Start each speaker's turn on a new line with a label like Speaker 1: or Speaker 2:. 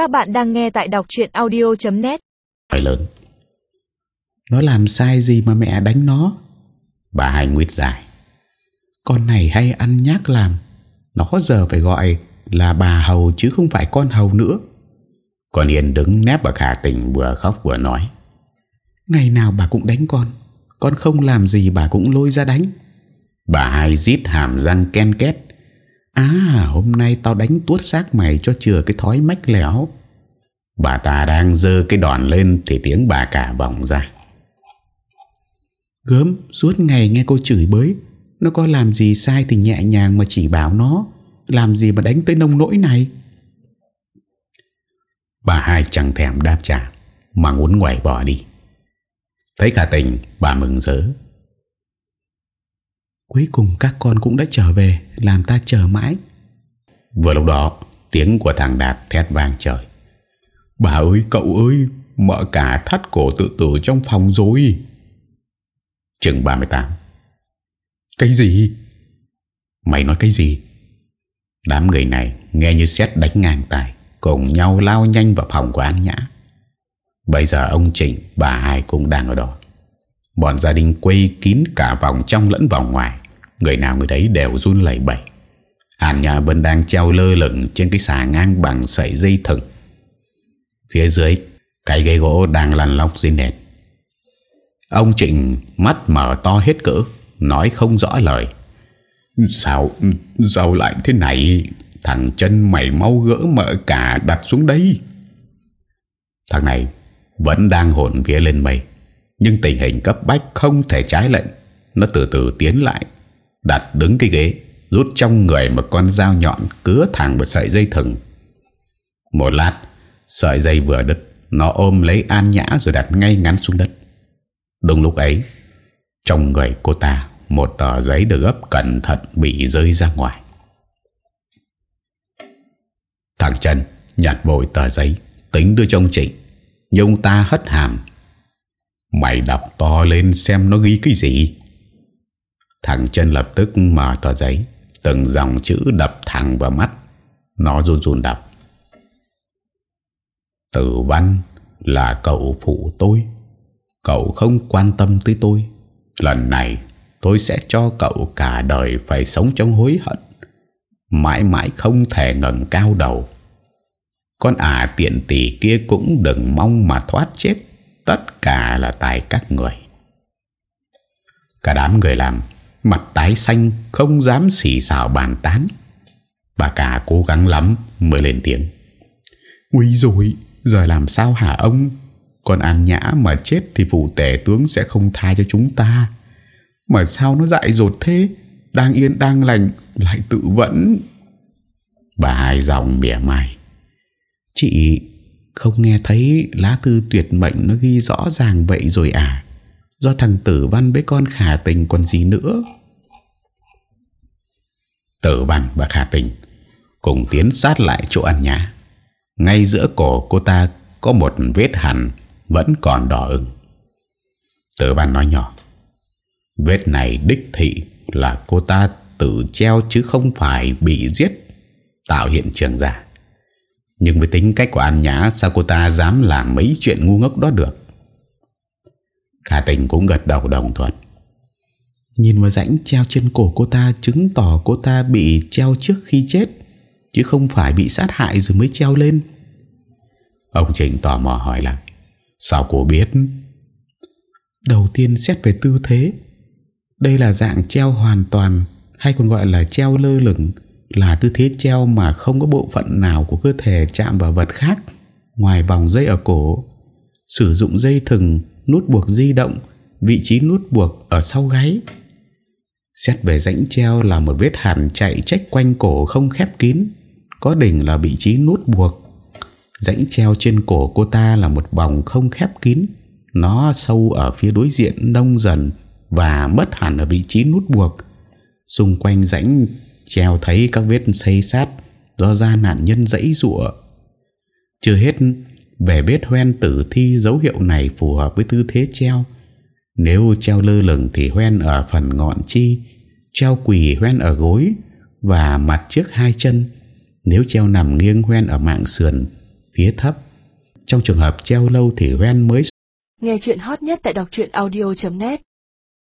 Speaker 1: Các bạn đang nghe tại đọc chuyện audio.net
Speaker 2: Phải lớn. Nó làm sai gì mà mẹ đánh nó? Bà hai nguyết dài. Con này hay ăn nhác làm. Nó giờ phải gọi là bà hầu chứ không phải con hầu nữa. Con Yên đứng nép ở khả tình vừa khóc vừa nói. Ngày nào bà cũng đánh con. Con không làm gì bà cũng lôi ra đánh. Bà hai rít hàm răng ken két À hôm nay tao đánh tuốt xác mày cho chừa cái thói mách lẻo. Bà ta đang dơ cái đòn lên Thì tiếng bà cả vọng ra. Gớm, suốt ngày nghe cô chửi bới. Nó có làm gì sai thì nhẹ nhàng mà chỉ bảo nó, Làm gì mà đánh tới nông nỗi này? Bà hai chẳng thèm đáp trả, Mà muốn ngoại bỏ đi. Thấy cả tình, bà mừng rỡ. Cuối cùng các con cũng đã trở về, Làm ta chờ mãi. Vừa lúc đó, Tiếng của thằng Đạt thét vang trời. Bà ơi, cậu ơi, Mợ cả thắt cổ tự tử trong phòng rồi. Chừng 38 Cái gì? Mày nói cái gì? Đám người này nghe như xét đánh ngang tài, Cùng nhau lao nhanh vào phòng của An Nhã. Bây giờ ông Trịnh, Bà hai cũng đang ở đó. Bọn gia đình quây kín cả vòng trong lẫn vòng ngoài. Người nào người đấy đều run lẩy bẩy. Hàn nhà vẫn đang treo lơ lửng Trên cái xà ngang bằng sợi dây thừng. Phía dưới, Cái ghế gỗ đang lăn lóc dưới nền. Ông Trịnh mắt mở to hết cỡ, Nói không rõ lời. Sao Sao lại thế này? Thằng chân mày mau gỡ mở cả đặt xuống đây. Thằng này Vẫn đang hồn phía lên mây, Nhưng tình hình cấp bách không thể trái lệnh. Nó từ từ tiến lại. Đặt đứng cái ghế, Rút trong người một con dao nhọn Cứa thẳng vào sợi dây thừng. Một lát, Sợi dây vừa đứt, Nó ôm lấy An Nhã rồi đặt ngay ngắn xuống đất. Đúng lúc ấy, Trong người cô ta, Một tờ giấy được gấp cẩn thận Bị rơi ra ngoài. Thằng Trần nhặt vội tờ giấy, Tính đưa cho ông Trịnh, Nhưng ta hất hàm. Mày đọc to lên xem nó ghi cái gì. Thằng chân lập tức mở tờ giấy, Từng dòng chữ đập thẳng vào mắt. Nó run run đọc. Tử văn là cậu phụ tôi. Cậu không quan tâm tới tôi. Lần này, tôi sẽ cho cậu cả đời phải sống trong hối hận. Mãi mãi không thể ngẩng cao đầu. Con ả tiện tỷ kia cũng đừng mong mà thoát chết. Tất cả là tại các người. Cả đám người làm Mặt tái xanh không dám xỉ xào bàn tán. Bà cả cố gắng lắm mới lên tiếng. Nguy rồi Giờ làm sao hả ông? Còn An Nhã mà chết Thì phủ tể tướng sẽ không tha cho chúng ta. Mà sao nó dại dột thế? Đang yên, đang lành, Lại tự vẫn. Bà hai giọng mỉa mai. Chị không nghe thấy lá thư tuyệt mệnh nó ghi rõ ràng vậy rồi à? Do thằng tử văn với con khả tình còn gì nữa? Tử văn và khả tình Cùng tiến sát lại chỗ ăn nhã ngay giữa cổ cô ta Có một vết hẳn Vẫn còn đỏ ửng. Tử văn nói nhỏ, Vết này đích thị là cô ta tự treo chứ không phải bị giết, Tạo hiện trường giả. Nhưng với tính cách của An Nhã, Sao cô ta dám làm mấy chuyện ngu ngốc đó được? Khả tình cũng gật đầu đồng thuận. Nhìn vào rãnh treo trên cổ cô ta Chứng tỏ cô ta bị treo trước khi chết Chứ không phải bị sát hại rồi mới treo lên. Ông Trịnh tò mò hỏi lại Sao cô biết? Đầu tiên xét về tư thế Đây là dạng treo hoàn toàn Hay còn gọi là treo lơ lửng Là tư thế treo mà không có bộ phận nào Của cơ thể chạm vào vật khác Ngoài vòng dây ở cổ. Sử dụng dây thừng Nút buộc di động, Vị trí nút buộc ở sau gáy. Xét về rãnh treo là một vết hàn chạy trách quanh cổ không khép kín, có đỉnh là vị trí nút buộc. Rãnh treo trên cổ cô ta là một vòng không khép kín, Nó sâu ở phía đối diện nông dần Và mất hẳn ở vị trí nút buộc. Xung quanh rãnh treo thấy các vết xây sát Do da nạn nhân dãy rụa Chưa hết về vết hoen tử thi dấu hiệu này phù hợp với tư thế treo. Nếu treo lơ lửng thì hoen ở phần ngọn chi, Treo quỳ hoen ở gối Và mặt trước hai chân. Nếu treo nằm nghiêng hoen ở mạng sườn, phía thấp. Trong trường hợp treo lâu thì hoen mới
Speaker 1: Nghe chuyện hot nhất tại đọc audio.net